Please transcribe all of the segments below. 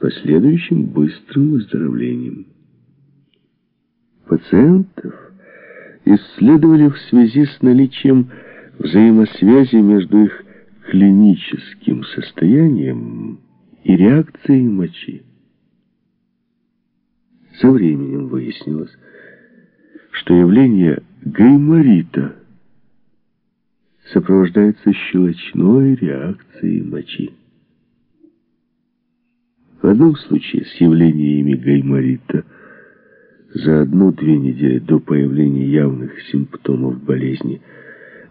последующим быстрым выздоровлением. Пациентов исследовали в связи с наличием взаимосвязи между их клиническим состоянием и реакцией мочи. Со временем выяснилось, что явление гайморита сопровождается щелочной реакцией мочи. Одном случае с явлениями гайморита за одну-две недели до появления явных симптомов болезни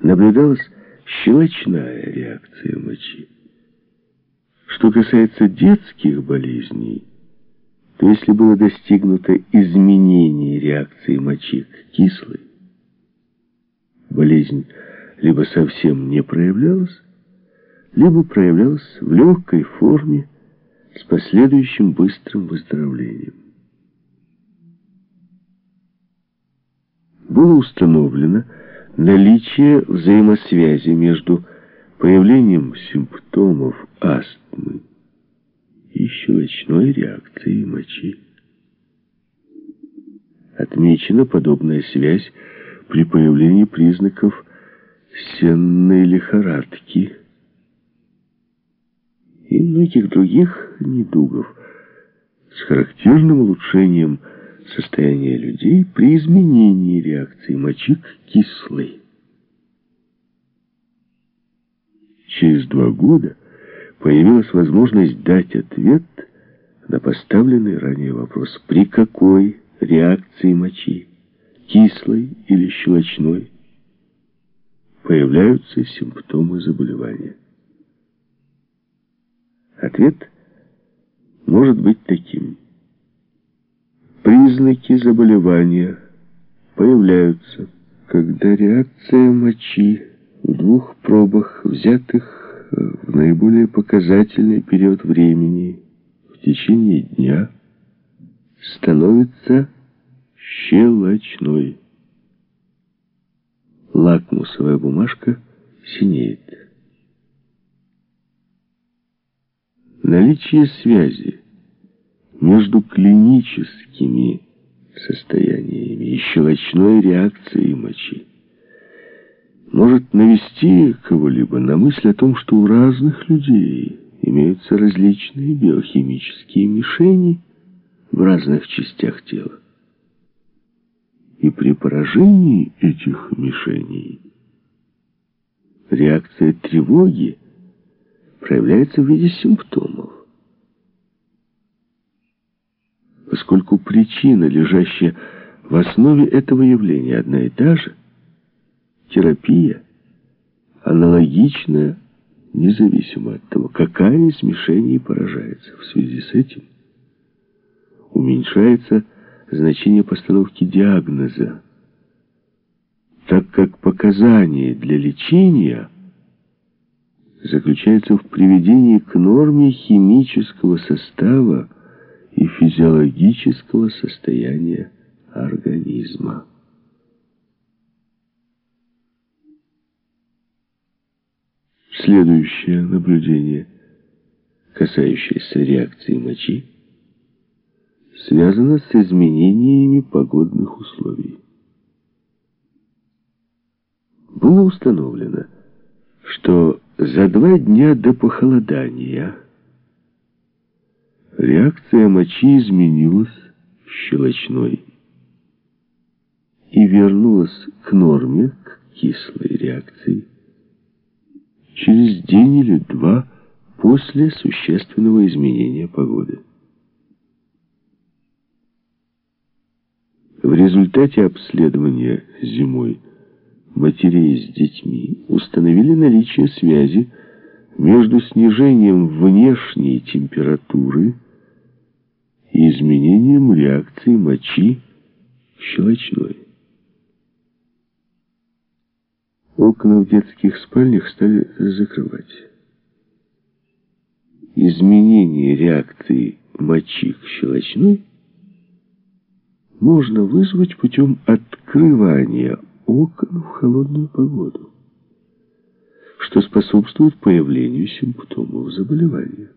наблюдалась щелочная реакция мочи. Что касается детских болезней, то если было достигнуто изменение реакции мочи к кислой, болезнь либо совсем не проявлялась, либо проявлялась в легкой форме с последующим быстрым выздоровлением. Было установлено наличие взаимосвязи между появлением симптомов астмы и щелочной реакцией мочи. Отмечена подобная связь при появлении признаков сенной лихорадки многих других недугов с характерным улучшением состояния людей при изменении реакции мочи к кислой. Через два года появилась возможность дать ответ на поставленный ранее вопрос, при какой реакции мочи, кислой или щелочной, появляются симптомы заболевания. Ответ может быть таким. Признаки заболевания появляются, когда реакция мочи в двух пробах, взятых в наиболее показательный период времени, в течение дня, становится щелочной. Лакмусовая бумажка синеет. Наличие связи между клиническими состояниями и щелочной реакцией мочи может навести кого-либо на мысль о том, что у разных людей имеются различные биохимические мишени в разных частях тела. И при поражении этих мишеней реакция тревоги проявляется в виде симптомов. Поскольку причина, лежащая в основе этого явления, одна и та же, терапия аналогичная, независимо от того, какая из мишеней поражается. В связи с этим уменьшается значение постановки диагноза, так как показания для лечения заключаются в приведении к норме химического состава и физиологического состояния организма. Следующее наблюдение, касающееся реакции мочи, связано с изменениями погодных условий. Было установлено, что за два дня до похолодания реакция мочи изменилась щелочной и вернулась к норме, к кислой реакции через день или два после существенного изменения погоды. В результате обследования зимой матерей с детьми установили наличие связи между снижением внешней температуры и изменением реакции мочи щелочной. Окна в детских спальнях стали закрывать. Изменение реакции мочи к щелочной можно вызвать путем открывания окон в холодную погоду, что способствует появлению симптомов заболевания.